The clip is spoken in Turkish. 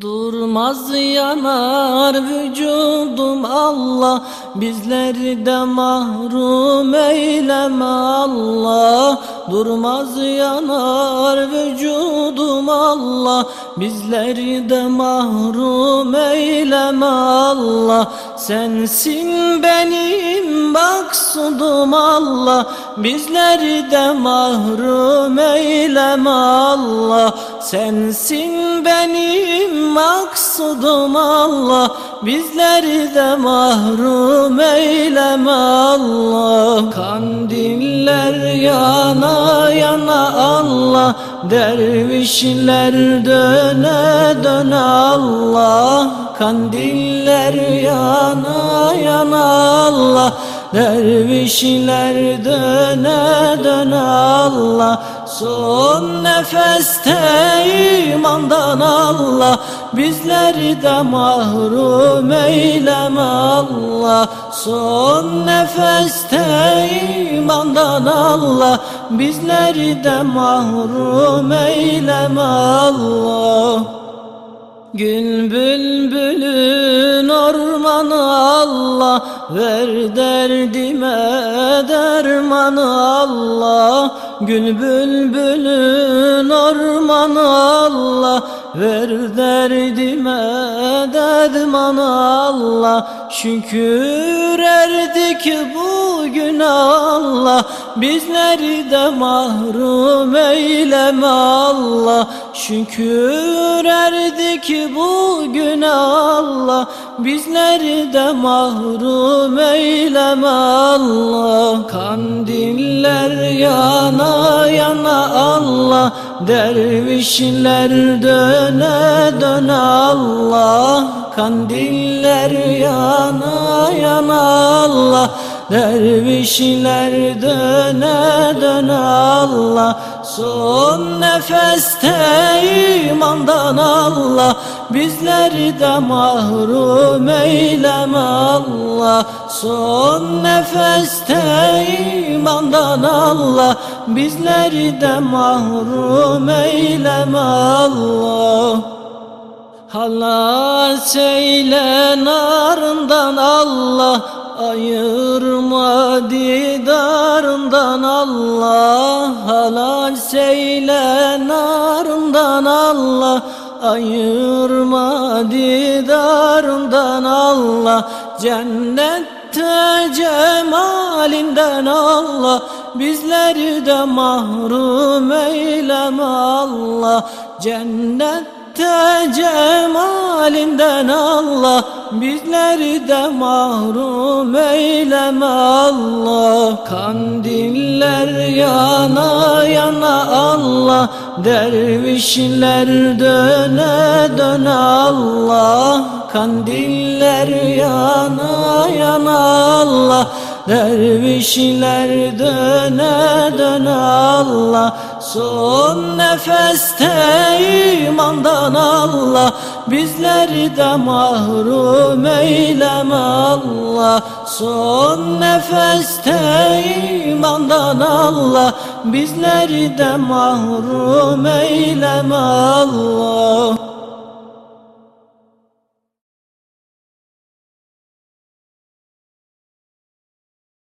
Durmaz yanar vücudum Allah Bizleri de mahrum eyleme Allah Durmaz yanar vücudum Allah Bizleri de mahrum eyleme Allah. Sensin benim maksudum Allah Bizleri de mahrum eyleme Allah. Sensin benim maksudum Allah Bizleri de mahrum eyleme Allah. Kandiller yana yana Allah Dervişler döne döne Allah Kandiller yana yana Allah Dervişler döne döne Allah Son nefeste imandan Allah Bizleri de mahrum eyleme Allah. Son nefeste imandan Allah Bizleri de mahrum eyleme Allah. Gül bülbülün ormanı Allah Ver derdime dermanı Allah Gül bülbülün ormanı Allah. Ver derdime dermanı Allah. Şükür erdik bugün Allah. Bizleri de mahrum eyleme Allah Şükür erdik bugün Allah Bizleri de mahrum eyleme Allah. Kandiller yana yana Allah Dervişler döne döne Allah. Kandiller yana yana Allah Dervişler döne döne Allah Son nefeste imandan Allah. Bizleri de mahrum eyleme Allah Son nefeste imandan Allah. Bizleri de mahrum eyleme Allah. Halas eyle narından Allah Ayırma didarından Allah Halas eyle narından Allah. Ayırma didarından Allah Cennette cemalinden Allah. Bizleri de mahrum eyleme Allah Cennette cemalinden Allah Bizleri de mahrum eyleme Allah. Kandiller yana yana Allah Dervişler döne döne Allah. Kandiller yana yana Allah Dervişler döne döne Allah Son nefeste imandan Allah Bizleri de mahrum eyleme Allah. Son nefeste imandan Allah Bizleri de mahrum eyleme Allah